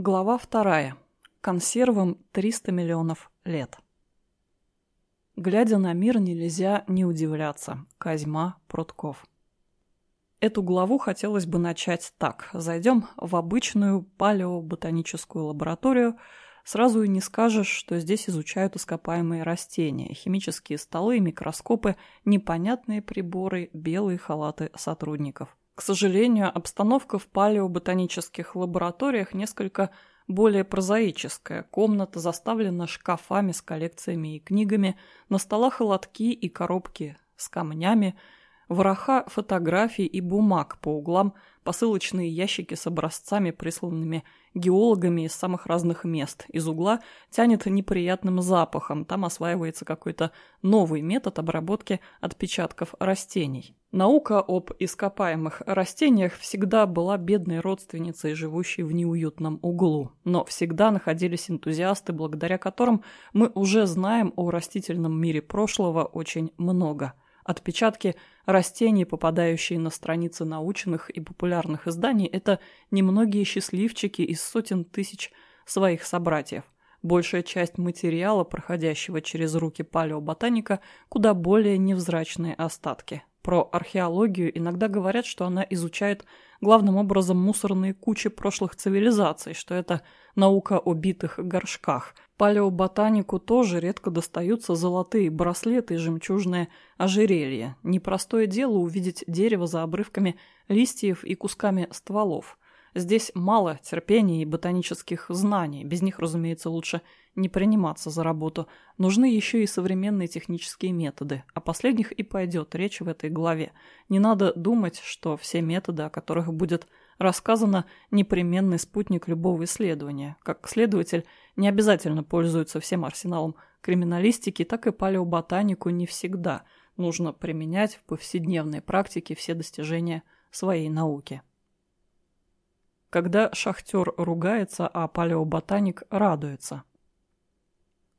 Глава вторая. Консервам 300 миллионов лет. Глядя на мир, нельзя не удивляться. Козьма Прутков. Эту главу хотелось бы начать так. Зайдем в обычную палеоботаническую лабораторию. Сразу и не скажешь, что здесь изучают ископаемые растения, химические столы, микроскопы, непонятные приборы, белые халаты сотрудников. К сожалению, обстановка в палеоботанических лабораториях несколько более прозаическая. Комната заставлена шкафами с коллекциями и книгами, на столах лотки и коробки с камнями, вороха фотографий и бумаг по углам, посылочные ящики с образцами, присланными геологами из самых разных мест. Из угла тянет неприятным запахом, там осваивается какой-то новый метод обработки отпечатков растений. Наука об ископаемых растениях всегда была бедной родственницей, живущей в неуютном углу. Но всегда находились энтузиасты, благодаря которым мы уже знаем о растительном мире прошлого очень много. Отпечатки растений, попадающие на страницы научных и популярных изданий, это немногие счастливчики из сотен тысяч своих собратьев. Большая часть материала, проходящего через руки палеоботаника, куда более невзрачные остатки. Про археологию иногда говорят, что она изучает главным образом мусорные кучи прошлых цивилизаций, что это наука о битых горшках. Палеоботанику тоже редко достаются золотые браслеты и жемчужное ожерелье. Непростое дело увидеть дерево за обрывками листьев и кусками стволов. Здесь мало терпения и ботанических знаний, без них, разумеется, лучше не приниматься за работу. Нужны еще и современные технические методы. О последних и пойдет речь в этой главе. Не надо думать, что все методы, о которых будет рассказано, непременный спутник любого исследования. Как следователь не обязательно пользуется всем арсеналом криминалистики, так и палеоботанику не всегда. Нужно применять в повседневной практике все достижения своей науки. Когда шахтер ругается, а палеоботаник радуется.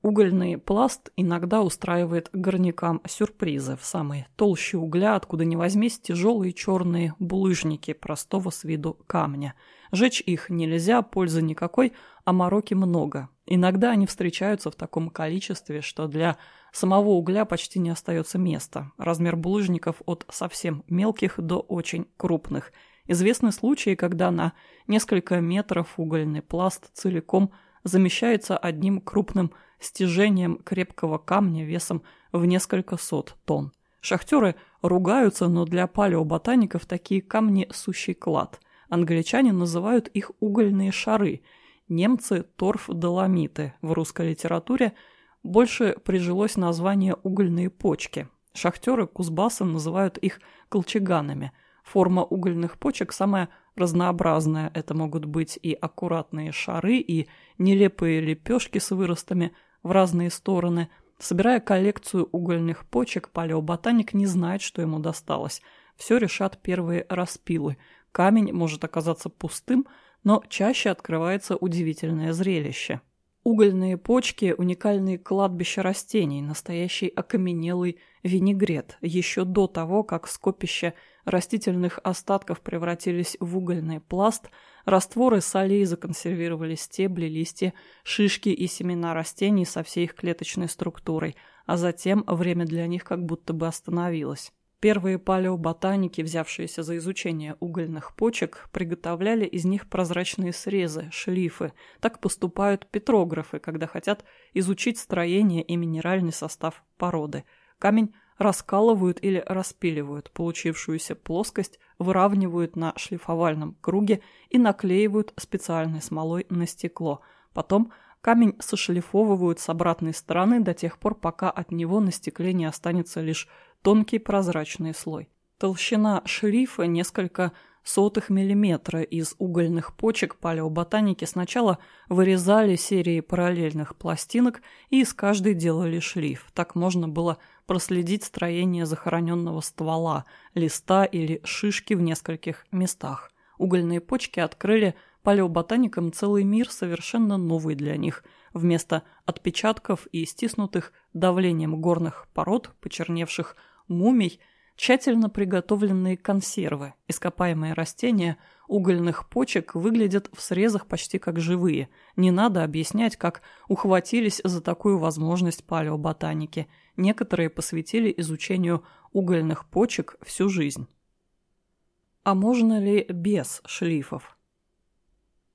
Угольный пласт иногда устраивает горнякам сюрпризы. В самой толще угля, откуда не возьмись, тяжелые черные булыжники простого с виду камня. Жечь их нельзя, пользы никакой, а мороки много. Иногда они встречаются в таком количестве, что для самого угля почти не остается места. Размер булыжников от совсем мелких до очень крупных. Известны случаи, когда на несколько метров угольный пласт целиком замещается одним крупным стяжением крепкого камня весом в несколько сот тонн. Шахтеры ругаются, но для палеоботаников такие камни – сущий клад. Англичане называют их угольные шары, немцы – торф-доломиты. В русской литературе больше прижилось название угольные почки. Шахтеры Кузбасса называют их колчеганами. Форма угольных почек самая разнообразная. Это могут быть и аккуратные шары, и нелепые лепешки с выростами – в разные стороны. Собирая коллекцию угольных почек, палеоботаник не знает, что ему досталось. Все решат первые распилы. Камень может оказаться пустым, но чаще открывается удивительное зрелище. Угольные почки – уникальные кладбища растений, настоящий окаменелый винегрет. Еще до того, как скопища растительных остатков превратились в угольный пласт, растворы солей законсервировали стебли, листья, шишки и семена растений со всей их клеточной структурой, а затем время для них как будто бы остановилось. Первые палеоботаники, взявшиеся за изучение угольных почек, приготовляли из них прозрачные срезы, шлифы. Так поступают петрографы, когда хотят изучить строение и минеральный состав породы. Камень раскалывают или распиливают, получившуюся плоскость выравнивают на шлифовальном круге и наклеивают специальной смолой на стекло. Потом камень сошлифовывают с обратной стороны до тех пор, пока от него на стекле не останется лишь тонкий прозрачный слой. Толщина шрифа несколько сотых миллиметра из угольных почек палеоботаники сначала вырезали серии параллельных пластинок и из каждой делали шлиф. Так можно было проследить строение захороненного ствола, листа или шишки в нескольких местах. Угольные почки открыли палеоботаникам целый мир, совершенно новый для них. Вместо отпечатков и стиснутых давлением горных пород, почерневших мумий, Тщательно приготовленные консервы, ископаемые растения угольных почек выглядят в срезах почти как живые. Не надо объяснять, как ухватились за такую возможность палеоботаники. Некоторые посвятили изучению угольных почек всю жизнь. А можно ли без шлифов?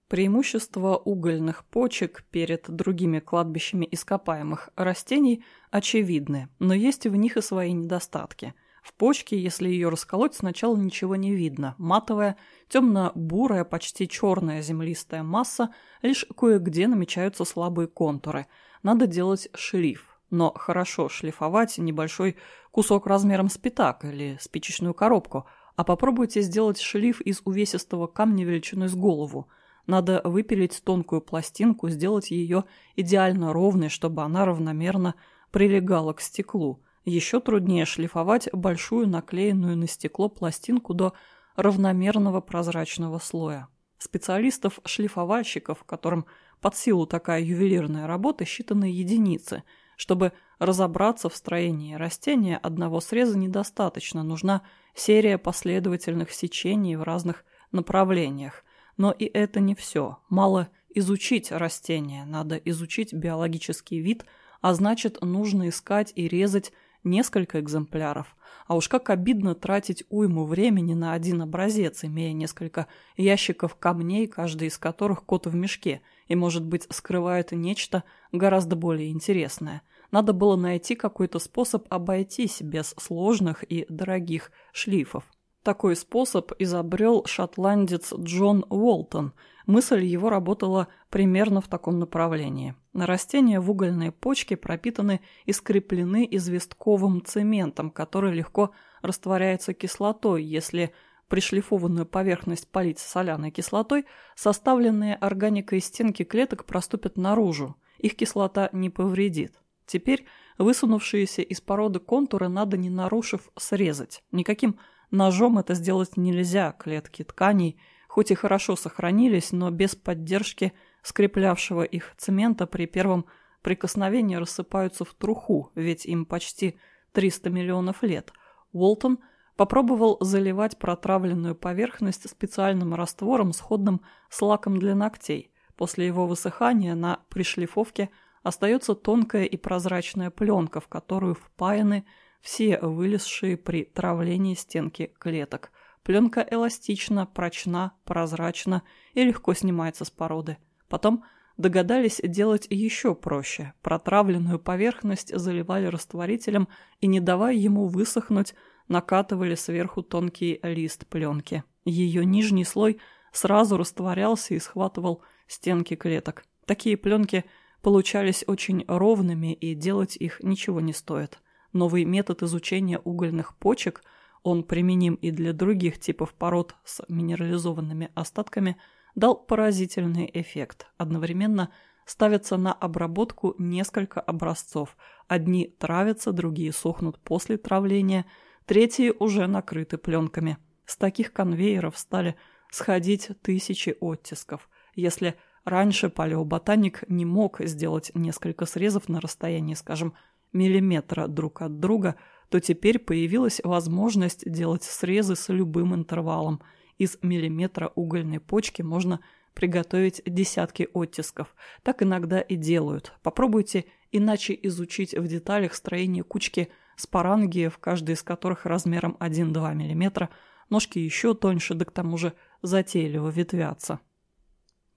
Преимущества угольных почек перед другими кладбищами ископаемых растений очевидны, но есть в них и свои недостатки – в почке, если ее расколоть, сначала ничего не видно. Матовая, темно-бурая, почти черная землистая масса, лишь кое-где намечаются слабые контуры. Надо делать шлиф. Но хорошо шлифовать небольшой кусок размером с пятак или спичечную коробку, а попробуйте сделать шлиф из увесистого камня величиной с голову. Надо выпилить тонкую пластинку, сделать ее идеально ровной, чтобы она равномерно прилегала к стеклу. Еще труднее шлифовать большую наклеенную на стекло пластинку до равномерного прозрачного слоя. Специалистов-шлифовальщиков, которым под силу такая ювелирная работа, считанные единицы. Чтобы разобраться в строении растения, одного среза недостаточно, нужна серия последовательных сечений в разных направлениях. Но и это не все. Мало изучить растение, надо изучить биологический вид, а значит нужно искать и резать несколько экземпляров. А уж как обидно тратить уйму времени на один образец, имея несколько ящиков камней, каждый из которых кот в мешке, и, может быть, скрывает нечто гораздо более интересное. Надо было найти какой-то способ обойтись без сложных и дорогих шлифов. Такой способ изобрел шотландец Джон Уолтон. Мысль его работала примерно в таком направлении. Растения в угольной почке пропитаны и скреплены известковым цементом, который легко растворяется кислотой, если пришлифованную поверхность полить соляной кислотой, составленные органикой стенки клеток проступят наружу. Их кислота не повредит. Теперь высунувшиеся из породы контуры надо, не нарушив, срезать. Никаким Ножом это сделать нельзя, клетки тканей, хоть и хорошо сохранились, но без поддержки скреплявшего их цемента при первом прикосновении рассыпаются в труху, ведь им почти 300 миллионов лет. Уолтон попробовал заливать протравленную поверхность специальным раствором, сходным с лаком для ногтей. После его высыхания на пришлифовке остается тонкая и прозрачная пленка, в которую впаяны все вылезшие при травлении стенки клеток. Пленка эластична, прочна, прозрачна и легко снимается с породы. Потом догадались делать еще проще. Протравленную поверхность заливали растворителем и, не давая ему высохнуть, накатывали сверху тонкий лист пленки. Ее нижний слой сразу растворялся и схватывал стенки клеток. Такие пленки получались очень ровными, и делать их ничего не стоит. Новый метод изучения угольных почек, он применим и для других типов пород с минерализованными остатками, дал поразительный эффект. Одновременно ставятся на обработку несколько образцов. Одни травятся, другие сохнут после травления, третьи уже накрыты пленками. С таких конвейеров стали сходить тысячи оттисков. Если раньше палеоботаник не мог сделать несколько срезов на расстоянии, скажем, миллиметра друг от друга, то теперь появилась возможность делать срезы с любым интервалом. Из миллиметра угольной почки можно приготовить десятки оттисков. Так иногда и делают. Попробуйте иначе изучить в деталях строение кучки спорангиев, каждый из которых размером 1-2 мм, ножки еще тоньше, да к тому же затейливо ветвятся.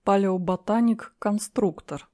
Палеоботаник-конструктор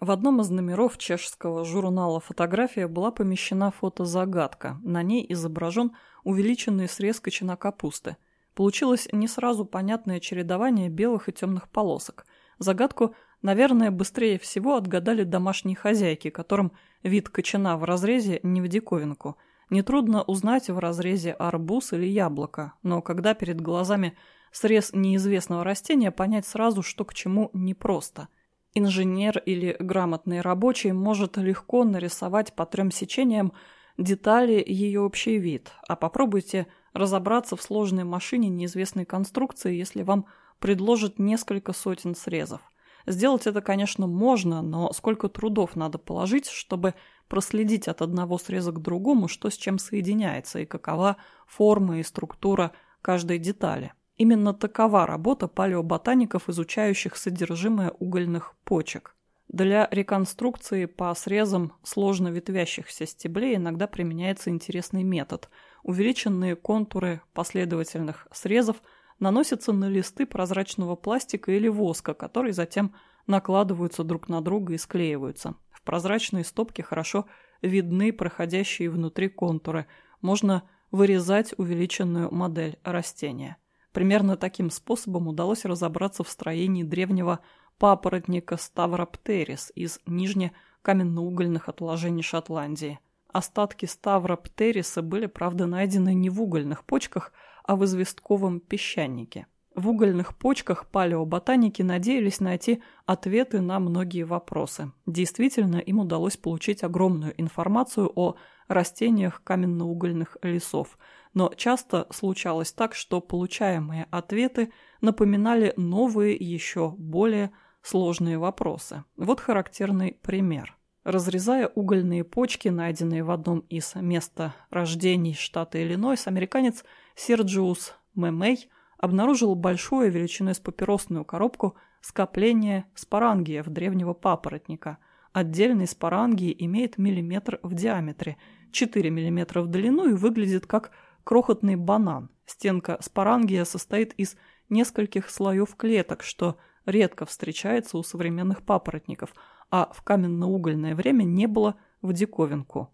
в одном из номеров чешского журнала «Фотография» была помещена фотозагадка. На ней изображен увеличенный срез кочана капусты. Получилось не сразу понятное чередование белых и темных полосок. Загадку, наверное, быстрее всего отгадали домашние хозяйки, которым вид кочана в разрезе не в диковинку. Нетрудно узнать в разрезе арбуз или яблоко, но когда перед глазами срез неизвестного растения, понять сразу, что к чему, непросто – Инженер или грамотный рабочий может легко нарисовать по трем сечениям детали ее общий вид, а попробуйте разобраться в сложной машине неизвестной конструкции, если вам предложат несколько сотен срезов. Сделать это, конечно, можно, но сколько трудов надо положить, чтобы проследить от одного среза к другому, что с чем соединяется и какова форма и структура каждой детали. Именно такова работа палеоботаников, изучающих содержимое угольных почек. Для реконструкции по срезам сложно ветвящихся стеблей иногда применяется интересный метод. Увеличенные контуры последовательных срезов наносятся на листы прозрачного пластика или воска, которые затем накладываются друг на друга и склеиваются. В прозрачной стопке хорошо видны проходящие внутри контуры. Можно вырезать увеличенную модель растения. Примерно таким способом удалось разобраться в строении древнего папоротника Ставроптерис из нижне-каменноугольных отложений Шотландии. Остатки Ставроптериса были, правда, найдены не в угольных почках, а в известковом песчанике. В угольных почках палеоботаники надеялись найти ответы на многие вопросы. Действительно, им удалось получить огромную информацию о растениях каменноугольных лесов – но часто случалось так, что получаемые ответы напоминали новые, еще более сложные вопросы. Вот характерный пример. Разрезая угольные почки, найденные в одном из месторождений штата Иллинойс, американец Серджиус Мэмэй обнаружил большое величиной с папиросную коробку скопление спорангиев древнего папоротника. Отдельный спорангий имеет миллиметр в диаметре, 4 мм в длину и выглядит как крохотный банан. Стенка спорангия состоит из нескольких слоев клеток, что редко встречается у современных папоротников, а в каменно-угольное время не было в диковинку.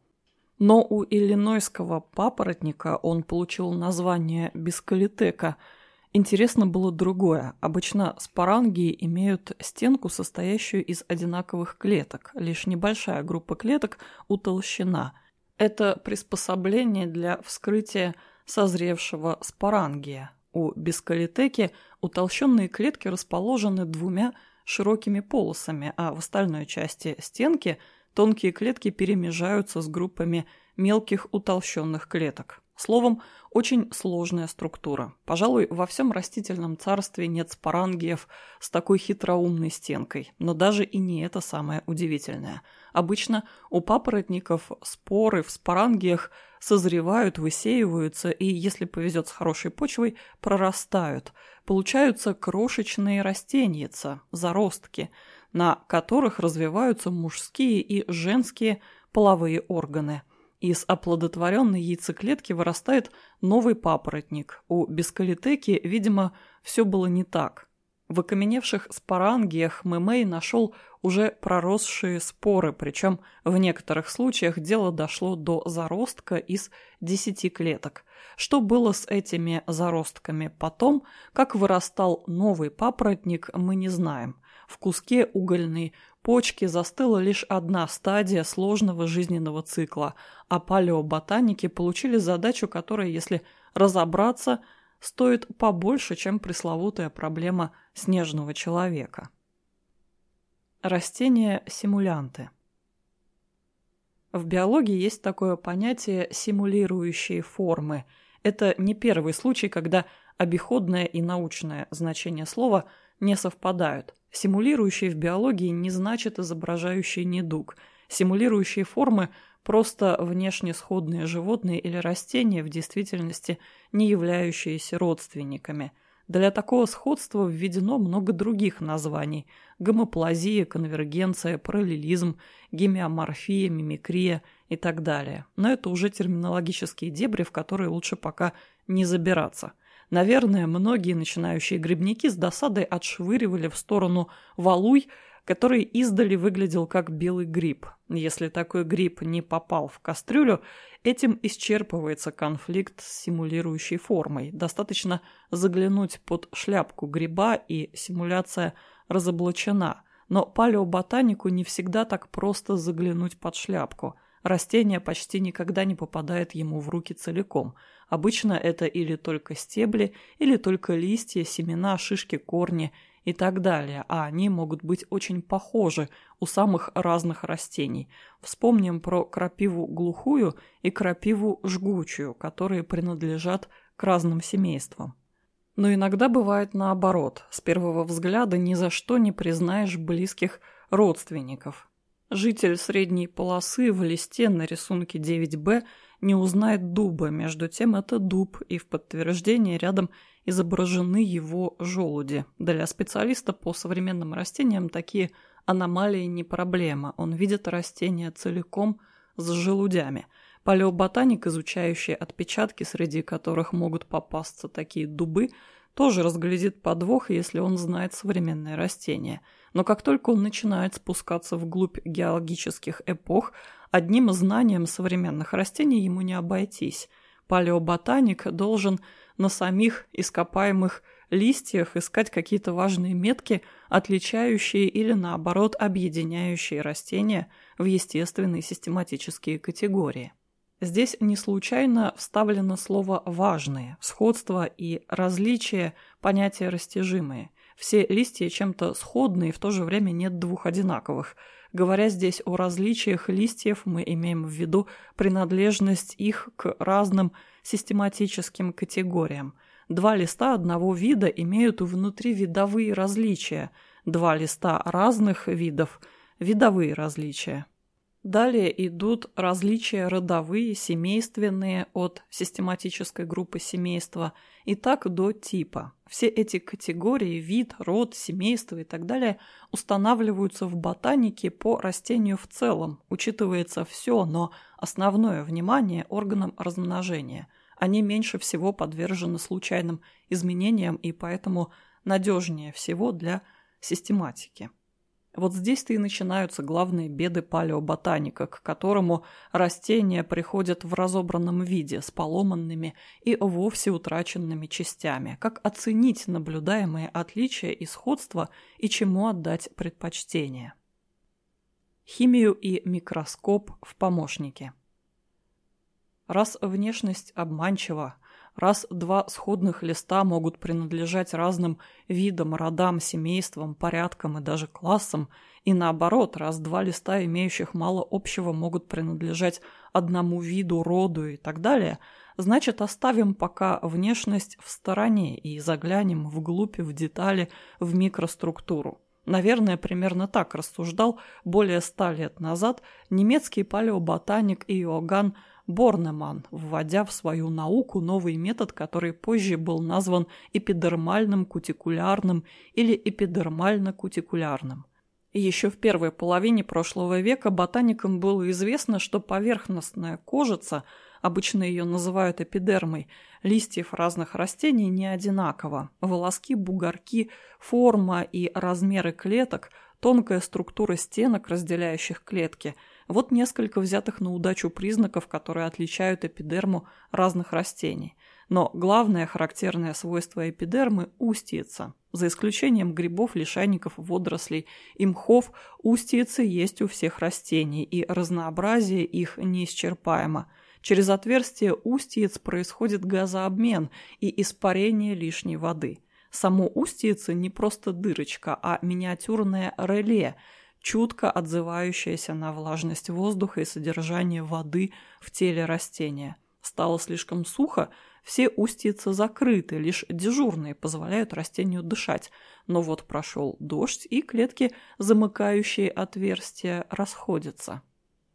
Но у иллинойского папоротника он получил название бискалитека. Интересно было другое. Обычно спорангии имеют стенку, состоящую из одинаковых клеток. Лишь небольшая группа клеток утолщена. Это приспособление для вскрытия созревшего спорангия. У бискалитеки утолщенные клетки расположены двумя широкими полосами, а в остальной части стенки тонкие клетки перемежаются с группами мелких утолщенных клеток. Словом, очень сложная структура. Пожалуй, во всем растительном царстве нет спорангиев с такой хитроумной стенкой, но даже и не это самое удивительное. Обычно у папоротников споры в спорангиях созревают, высеиваются и, если повезет с хорошей почвой, прорастают. Получаются крошечные растеньица, заростки, на которых развиваются мужские и женские половые органы – из оплодотворенной яйцеклетки вырастает новый папоротник. У бескалитеки, видимо, все было не так. В окаменевших спорангиях Мэмэй нашел уже проросшие споры, причем в некоторых случаях дело дошло до заростка из десяти клеток. Что было с этими заростками потом, как вырастал новый папоротник, мы не знаем. В куске угольной почки застыла лишь одна стадия сложного жизненного цикла, а палеоботаники получили задачу, которая, если разобраться, стоит побольше, чем пресловутая проблема снежного человека. Растения-симулянты В биологии есть такое понятие «симулирующие формы». Это не первый случай, когда обиходное и научное значение слова не совпадают – Симулирующий в биологии не значит изображающий недуг. Симулирующие формы – просто внешне сходные животные или растения, в действительности не являющиеся родственниками. Для такого сходства введено много других названий – гомоплазия, конвергенция, параллелизм, гемиоморфия, мимикрия и так далее. Но это уже терминологические дебри, в которые лучше пока не забираться – Наверное, многие начинающие грибники с досадой отшвыривали в сторону валуй, который издали выглядел как белый гриб. Если такой гриб не попал в кастрюлю, этим исчерпывается конфликт с симулирующей формой. Достаточно заглянуть под шляпку гриба, и симуляция разоблачена. Но палеоботанику не всегда так просто заглянуть под шляпку. Растение почти никогда не попадает ему в руки целиком – Обычно это или только стебли, или только листья, семена, шишки, корни и так далее, а они могут быть очень похожи у самых разных растений. Вспомним про крапиву глухую и крапиву жгучую, которые принадлежат к разным семействам. Но иногда бывает наоборот. С первого взгляда ни за что не признаешь близких родственников. Житель средней полосы в листе на рисунке 9b не узнает дуба, между тем это дуб, и в подтверждение рядом изображены его желуди. Для специалиста по современным растениям такие аномалии не проблема, он видит растения целиком с желудями. Палеоботаник, изучающий отпечатки, среди которых могут попасться такие дубы, тоже разглядит подвох, если он знает современные растения – но как только он начинает спускаться вглубь геологических эпох, одним знанием современных растений ему не обойтись. Палеоботаник должен на самих ископаемых листьях искать какие-то важные метки, отличающие или наоборот объединяющие растения в естественные систематические категории. Здесь не случайно вставлено слово «важные», сходство и различие – понятия растяжимые – все листья чем-то сходны и в то же время нет двух одинаковых. Говоря здесь о различиях листьев, мы имеем в виду принадлежность их к разным систематическим категориям. Два листа одного вида имеют внутривидовые различия, два листа разных видов – видовые различия. Далее идут различия родовые, семейственные от систематической группы семейства и так до типа. Все эти категории, вид, род, семейство и так далее устанавливаются в ботанике по растению в целом. Учитывается все, но основное внимание органам размножения. Они меньше всего подвержены случайным изменениям и поэтому надежнее всего для систематики. Вот здесь-то и начинаются главные беды палеоботаника, к которому растения приходят в разобранном виде, с поломанными и вовсе утраченными частями. Как оценить наблюдаемые отличия и сходства и чему отдать предпочтение? Химию и микроскоп в помощнике. Раз внешность обманчива, раз два сходных листа могут принадлежать разным видам, родам, семействам, порядкам и даже классам, и наоборот, раз два листа, имеющих мало общего, могут принадлежать одному виду, роду и так далее, значит оставим пока внешность в стороне и заглянем вглубь, в детали, в микроструктуру. Наверное, примерно так рассуждал более ста лет назад немецкий палеоботаник Иоганн Борнеман, вводя в свою науку новый метод, который позже был назван эпидермальным кутикулярным или эпидермально-кутикулярным. Еще в первой половине прошлого века ботаникам было известно, что поверхностная кожица, обычно ее называют эпидермой, листьев разных растений не одинакова. Волоски, бугорки, форма и размеры клеток, тонкая структура стенок, разделяющих клетки – вот несколько взятых на удачу признаков, которые отличают эпидерму разных растений. Но главное характерное свойство эпидермы – устьица. За исключением грибов, лишайников, водорослей и мхов, устьицы есть у всех растений, и разнообразие их неисчерпаемо. Через отверстие устьиц происходит газообмен и испарение лишней воды. Само устьице не просто дырочка, а миниатюрное реле – чутко отзывающаяся на влажность воздуха и содержание воды в теле растения. Стало слишком сухо, все устьицы закрыты, лишь дежурные позволяют растению дышать. Но вот прошел дождь, и клетки, замыкающие отверстия, расходятся.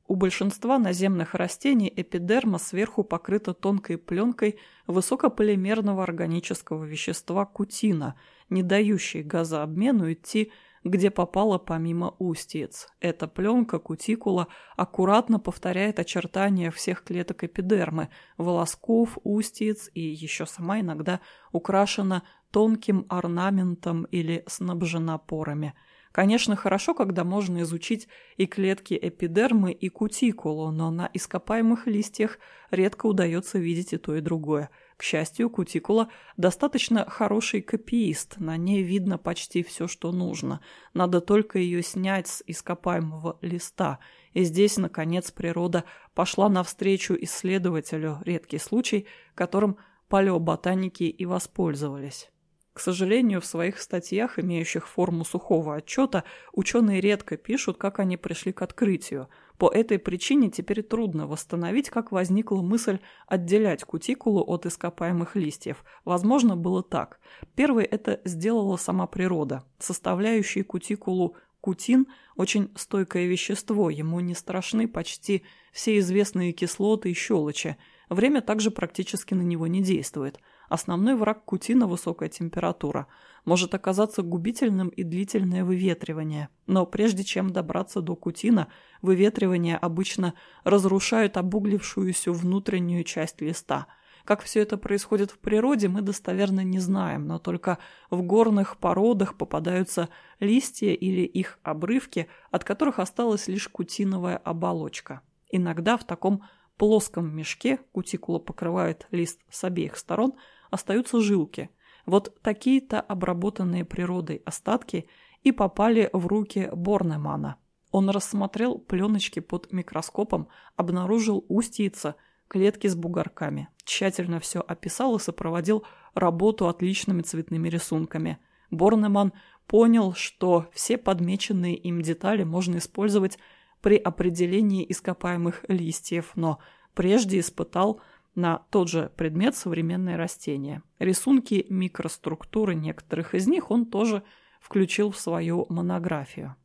У большинства наземных растений эпидерма сверху покрыта тонкой пленкой высокополимерного органического вещества кутина, не дающей газообмену идти где попало помимо устиц. Эта пленка, кутикула, аккуратно повторяет очертания всех клеток эпидермы, волосков, устиц и еще сама иногда украшена тонким орнаментом или снабжена порами. Конечно, хорошо, когда можно изучить и клетки эпидермы, и кутикулу, но на ископаемых листьях редко удается видеть и то, и другое – к счастью, кутикула достаточно хороший копиист, на ней видно почти все, что нужно. Надо только ее снять с ископаемого листа. И здесь, наконец, природа пошла навстречу исследователю, редкий случай, которым палеоботаники и воспользовались. К сожалению, в своих статьях, имеющих форму сухого отчета, ученые редко пишут, как они пришли к открытию – по этой причине теперь трудно восстановить, как возникла мысль отделять кутикулу от ископаемых листьев. Возможно, было так. Первый это сделала сама природа. Составляющие кутикулу кутин – очень стойкое вещество, ему не страшны почти все известные кислоты и щелочи. Время также практически на него не действует. Основной враг кутина – высокая температура. Может оказаться губительным и длительное выветривание. Но прежде чем добраться до кутина, выветривание обычно разрушает обуглившуюся внутреннюю часть листа – как все это происходит в природе, мы достоверно не знаем, но только в горных породах попадаются листья или их обрывки, от которых осталась лишь кутиновая оболочка. Иногда в таком плоском мешке, кутикула покрывает лист с обеих сторон, остаются жилки. Вот такие-то обработанные природой остатки и попали в руки Борнемана. Он рассмотрел пленочки под микроскопом, обнаружил устьица – клетки с бугорками. Тщательно все описал и сопроводил работу отличными цветными рисунками. Борнеман понял, что все подмеченные им детали можно использовать при определении ископаемых листьев, но прежде испытал на тот же предмет современные растения. Рисунки микроструктуры некоторых из них он тоже включил в свою монографию.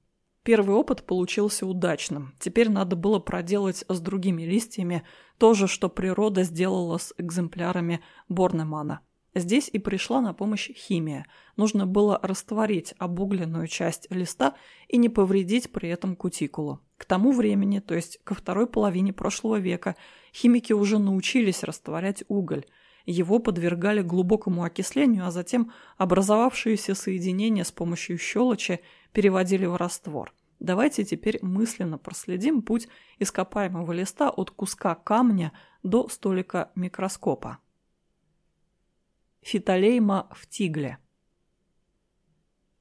Первый опыт получился удачным. Теперь надо было проделать с другими листьями то же, что природа сделала с экземплярами Борнемана. Здесь и пришла на помощь химия. Нужно было растворить обугленную часть листа и не повредить при этом кутикулу. К тому времени, то есть ко второй половине прошлого века, химики уже научились растворять уголь. Его подвергали глубокому окислению, а затем образовавшиеся соединения с помощью щелочи переводили в раствор. Давайте теперь мысленно проследим путь ископаемого листа от куска камня до столика микроскопа. Фитолейма в тигле.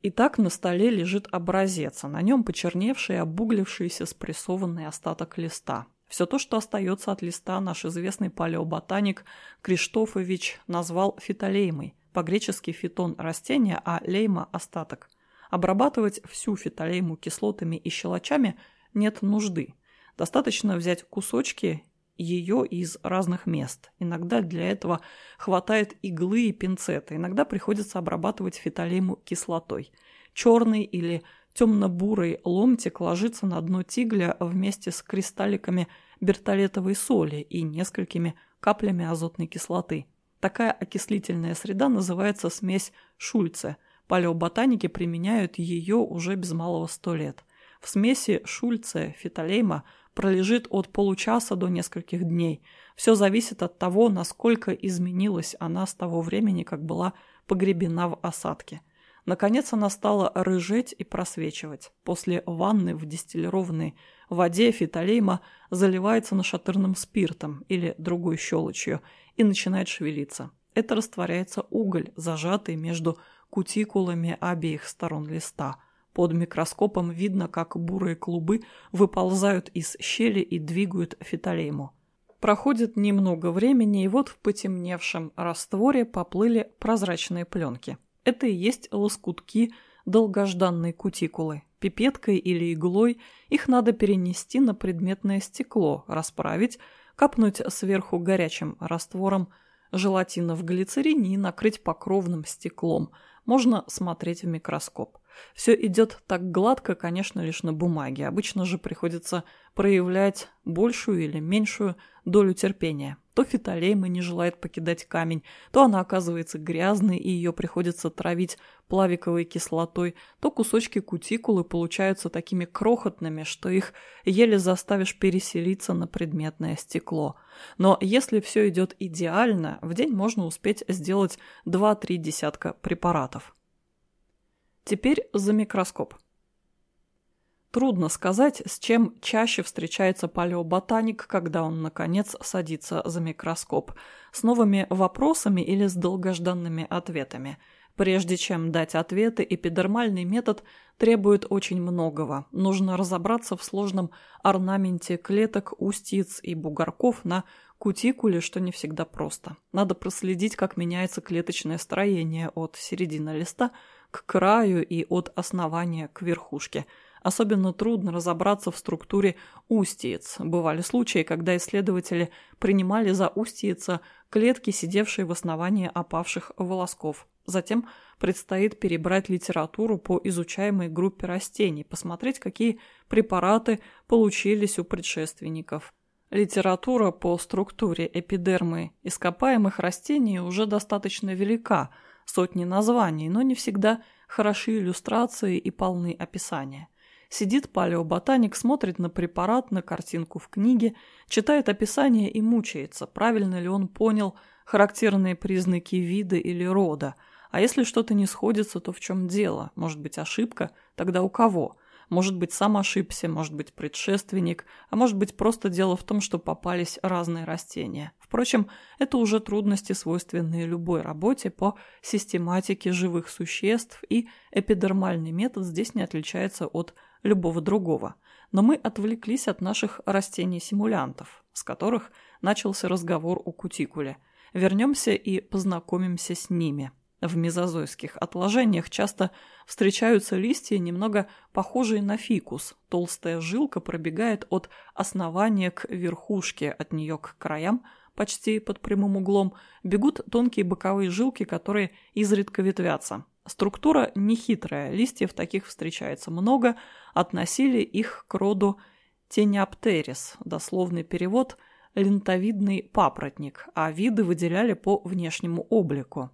Итак, на столе лежит образец, а на нем почерневший и обуглившийся спрессованный остаток листа. Все то, что остается от листа, наш известный палеоботаник Криштофович назвал фитолеймой. По-гречески фитон – растение, а лейма – остаток – Обрабатывать всю фитолейму кислотами и щелочами нет нужды. Достаточно взять кусочки ее из разных мест. Иногда для этого хватает иглы и пинцета, иногда приходится обрабатывать фитолейму кислотой. Черный или темно-бурый ломтик ложится на дно тигля вместе с кристалликами бертолетовой соли и несколькими каплями азотной кислоты. Такая окислительная среда называется смесь Шульце – Палеоботаники применяют ее уже без малого сто лет. В смеси шульце фитолейма пролежит от получаса до нескольких дней. Все зависит от того, насколько изменилась она с того времени, как была погребена в осадке. Наконец она стала рыжеть и просвечивать. После ванны в дистиллированной воде фитолейма заливается нашатырным спиртом или другой щелочью и начинает шевелиться. Это растворяется уголь, зажатый между кутикулами обеих сторон листа. Под микроскопом видно, как бурые клубы выползают из щели и двигают фитолейму. Проходит немного времени, и вот в потемневшем растворе поплыли прозрачные пленки. Это и есть лоскутки долгожданной кутикулы. Пипеткой или иглой их надо перенести на предметное стекло, расправить, капнуть сверху горячим раствором желатина в глицерине и накрыть покровным стеклом – можно смотреть в микроскоп. Все идет так гладко, конечно, лишь на бумаге. Обычно же приходится проявлять большую или меньшую долю терпения. То фитолейма не желает покидать камень, то она оказывается грязной и ее приходится травить плавиковой кислотой, то кусочки кутикулы получаются такими крохотными, что их еле заставишь переселиться на предметное стекло. Но если все идет идеально, в день можно успеть сделать 2-3 десятка препаратов. Теперь за микроскоп. Трудно сказать, с чем чаще встречается палеоботаник, когда он, наконец, садится за микроскоп. С новыми вопросами или с долгожданными ответами. Прежде чем дать ответы, эпидермальный метод требует очень многого. Нужно разобраться в сложном орнаменте клеток, устиц и бугорков на кутикуле, что не всегда просто. Надо проследить, как меняется клеточное строение от середины листа к краю и от основания к верхушке – Особенно трудно разобраться в структуре устиец. Бывали случаи, когда исследователи принимали за устиеца клетки, сидевшие в основании опавших волосков. Затем предстоит перебрать литературу по изучаемой группе растений, посмотреть, какие препараты получились у предшественников. Литература по структуре эпидермы ископаемых растений уже достаточно велика, сотни названий, но не всегда хороши иллюстрации и полны описания. Сидит палеоботаник, смотрит на препарат, на картинку в книге, читает описание и мучается, правильно ли он понял характерные признаки вида или рода. А если что-то не сходится, то в чем дело? Может быть ошибка? Тогда у кого? Может быть, сам ошибся, может быть, предшественник, а может быть, просто дело в том, что попались разные растения. Впрочем, это уже трудности, свойственные любой работе по систематике живых существ, и эпидермальный метод здесь не отличается от любого другого. Но мы отвлеклись от наших растений-симулянтов, с которых начался разговор о кутикуле. Вернемся и познакомимся с ними. В мезозойских отложениях часто встречаются листья, немного похожие на фикус. Толстая жилка пробегает от основания к верхушке, от нее к краям, почти под прямым углом, бегут тонкие боковые жилки, которые изредка ветвятся. Структура нехитрая, листьев таких встречается много, относили их к роду тениаптерис, дословный перевод – лентовидный папоротник, а виды выделяли по внешнему облику.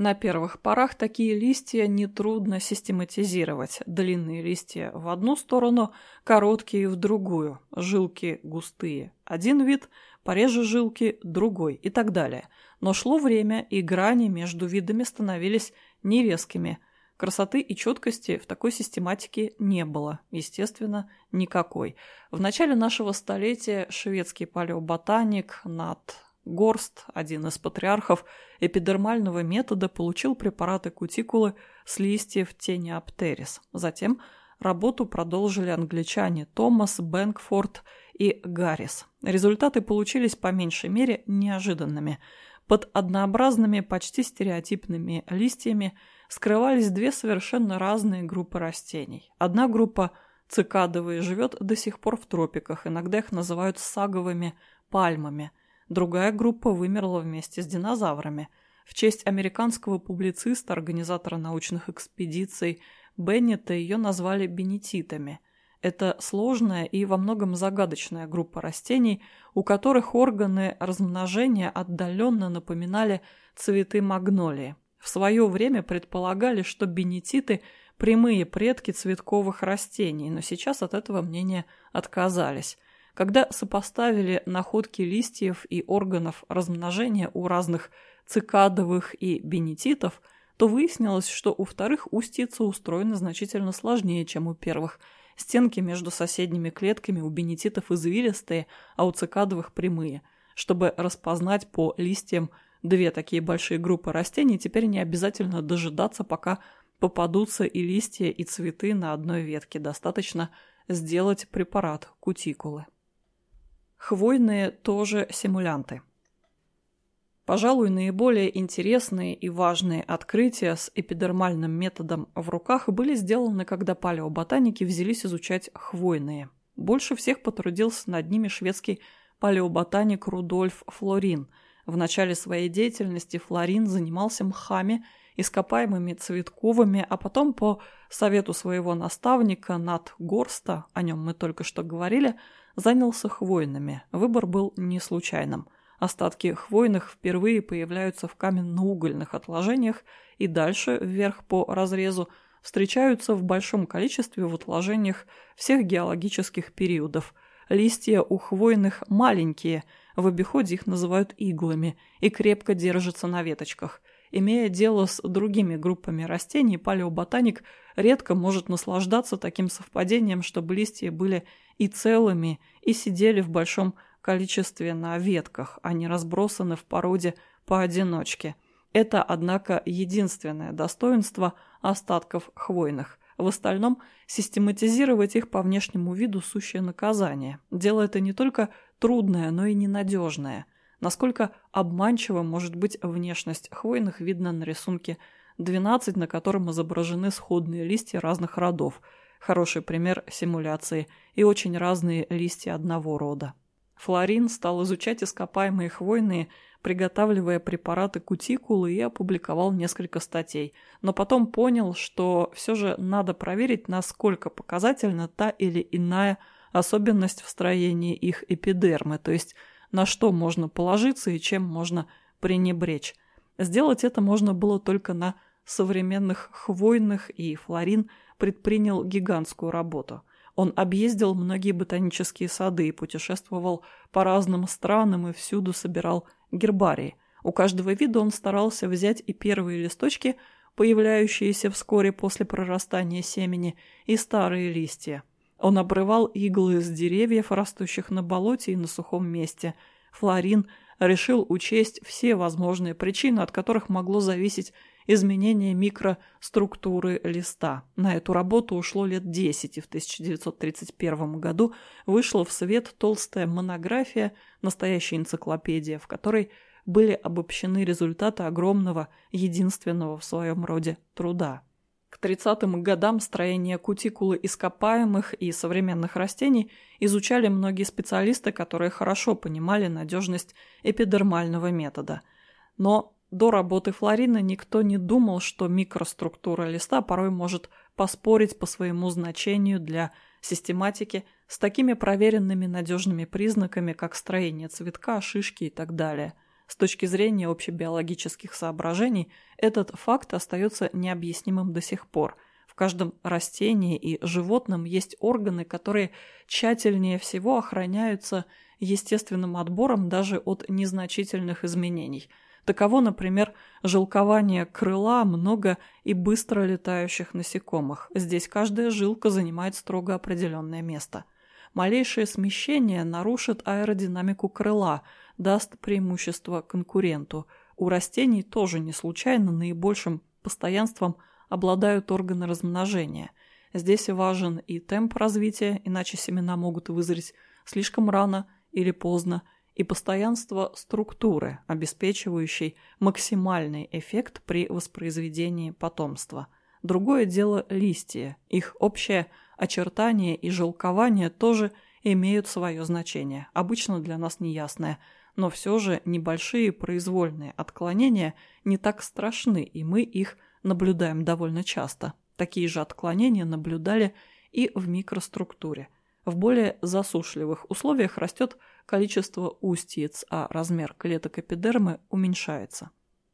На первых порах такие листья нетрудно систематизировать. Длинные листья в одну сторону, короткие в другую, жилки густые. Один вид, пореже жилки другой и так далее. Но шло время, и грани между видами становились нерезкими. Красоты и четкости в такой систематике не было, естественно, никакой. В начале нашего столетия шведский палеоботаник Нат Горст, один из патриархов эпидермального метода, получил препараты кутикулы с листьев тениаптерис. Затем работу продолжили англичане Томас, Бэнкфорд и Гаррис. Результаты получились по меньшей мере неожиданными – под однообразными, почти стереотипными листьями скрывались две совершенно разные группы растений. Одна группа цикадовые живет до сих пор в тропиках, иногда их называют саговыми пальмами. Другая группа вымерла вместе с динозаврами. В честь американского публициста, организатора научных экспедиций Беннета ее назвали бенетитами – это сложная и во многом загадочная группа растений, у которых органы размножения отдаленно напоминали цветы магнолии. В свое время предполагали, что бенетиты – прямые предки цветковых растений, но сейчас от этого мнения отказались. Когда сопоставили находки листьев и органов размножения у разных цикадовых и бенетитов, то выяснилось, что у вторых устицы устроены значительно сложнее, чем у первых – Стенки между соседними клетками у бенетитов извилистые, а у цикадовых прямые. Чтобы распознать по листьям две такие большие группы растений, теперь не обязательно дожидаться, пока попадутся и листья, и цветы на одной ветке. Достаточно сделать препарат кутикулы. Хвойные тоже симулянты. Пожалуй, наиболее интересные и важные открытия с эпидермальным методом в руках были сделаны, когда палеоботаники взялись изучать хвойные. Больше всех потрудился над ними шведский палеоботаник Рудольф Флорин. В начале своей деятельности Флорин занимался мхами, ископаемыми цветковыми, а потом по совету своего наставника Нат Горста, о нем мы только что говорили, занялся хвойными. Выбор был не случайным – Остатки хвойных впервые появляются в каменно-угольных отложениях и дальше, вверх по разрезу, встречаются в большом количестве в отложениях всех геологических периодов. Листья у хвойных маленькие, в обиходе их называют иглами, и крепко держатся на веточках. Имея дело с другими группами растений, палеоботаник редко может наслаждаться таким совпадением, чтобы листья были и целыми, и сидели в большом количестве на ветках, а не разбросаны в породе поодиночке. Это, однако, единственное достоинство остатков хвойных. В остальном, систематизировать их по внешнему виду – сущее наказание. Дело это не только трудное, но и ненадежное. Насколько обманчива может быть внешность хвойных, видно на рисунке 12, на котором изображены сходные листья разных родов. Хороший пример симуляции и очень разные листья одного рода. Флорин стал изучать ископаемые хвойные, приготавливая препараты кутикулы и опубликовал несколько статей. Но потом понял, что все же надо проверить, насколько показательна та или иная особенность в строении их эпидермы, то есть на что можно положиться и чем можно пренебречь. Сделать это можно было только на современных хвойных, и Флорин предпринял гигантскую работу – он объездил многие ботанические сады и путешествовал по разным странам и всюду собирал гербарии. У каждого вида он старался взять и первые листочки, появляющиеся вскоре после прорастания семени, и старые листья. Он обрывал иглы с деревьев, растущих на болоте и на сухом месте. Флорин решил учесть все возможные причины, от которых могло зависеть изменение микроструктуры листа. На эту работу ушло лет 10, и в 1931 году вышла в свет толстая монография «Настоящая энциклопедия», в которой были обобщены результаты огромного, единственного в своем роде труда. К 30-м годам строение кутикулы ископаемых и современных растений изучали многие специалисты, которые хорошо понимали надежность эпидермального метода. Но до работы Флорина никто не думал, что микроструктура листа порой может поспорить по своему значению для систематики с такими проверенными надежными признаками, как строение цветка, шишки и так далее. С точки зрения общебиологических соображений, этот факт остается необъяснимым до сих пор. В каждом растении и животном есть органы, которые тщательнее всего охраняются естественным отбором даже от незначительных изменений – Таково, например, жилкование крыла много и быстро летающих насекомых. Здесь каждая жилка занимает строго определенное место. Малейшее смещение нарушит аэродинамику крыла, даст преимущество конкуренту. У растений тоже не случайно наибольшим постоянством обладают органы размножения. Здесь важен и темп развития, иначе семена могут вызреть слишком рано или поздно, и постоянство структуры, обеспечивающей максимальный эффект при воспроизведении потомства. Другое дело листья. Их общее очертание и жилкование тоже имеют свое значение, обычно для нас неясное, но все же небольшие произвольные отклонения не так страшны, и мы их наблюдаем довольно часто. Такие же отклонения наблюдали и в микроструктуре. В более засушливых условиях растет количество устьиц, а размер клеток эпидермы уменьшается.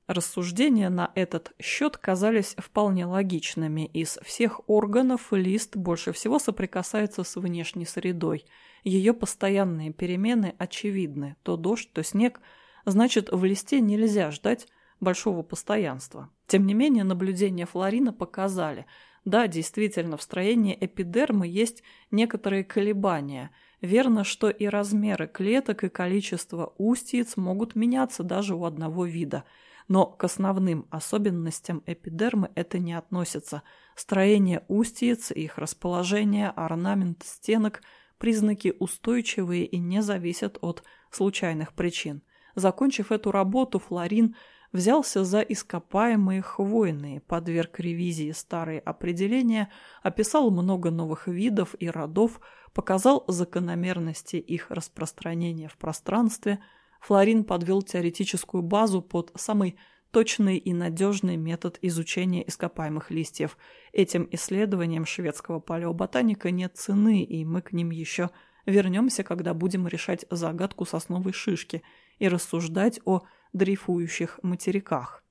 Рассуждения на этот счет казались вполне логичными. Из всех органов лист больше всего соприкасается с внешней средой. Ее постоянные перемены очевидны. То дождь, то снег. Значит, в листе нельзя ждать большого постоянства. Тем не менее, наблюдения Флорина показали, да, действительно, в строении эпидермы есть некоторые колебания – Верно, что и размеры клеток и количество устьиц могут меняться даже у одного вида. Но к основным особенностям эпидермы это не относится. Строение устьиц, их расположение, орнамент стенок – признаки устойчивые и не зависят от случайных причин. Закончив эту работу, Флорин взялся за ископаемые хвойные, подверг ревизии старые определения, описал много новых видов и родов, показал закономерности их распространения в пространстве, Флорин подвел теоретическую базу под самый точный и надежный метод изучения ископаемых листьев. Этим исследованиям шведского палеоботаника нет цены, и мы к ним еще вернемся, когда будем решать загадку сосновой шишки и рассуждать о дрейфующих материках.